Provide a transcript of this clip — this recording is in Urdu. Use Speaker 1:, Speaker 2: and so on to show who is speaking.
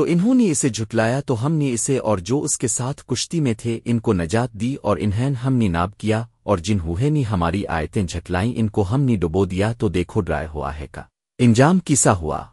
Speaker 1: تو انہوں نے اسے جھٹلایا تو ہم نے اسے اور جو اس کے ساتھ کشتی میں تھے ان کو نجات دی اور انہیں ہم نے ناب کیا اور جنہوں نے ہماری آیتیں جھٹلائیں ان کو ہم نے ڈبو دیا تو دیکھو ڈرائے ہوا ہے کا۔ انجام کیسا ہوا؟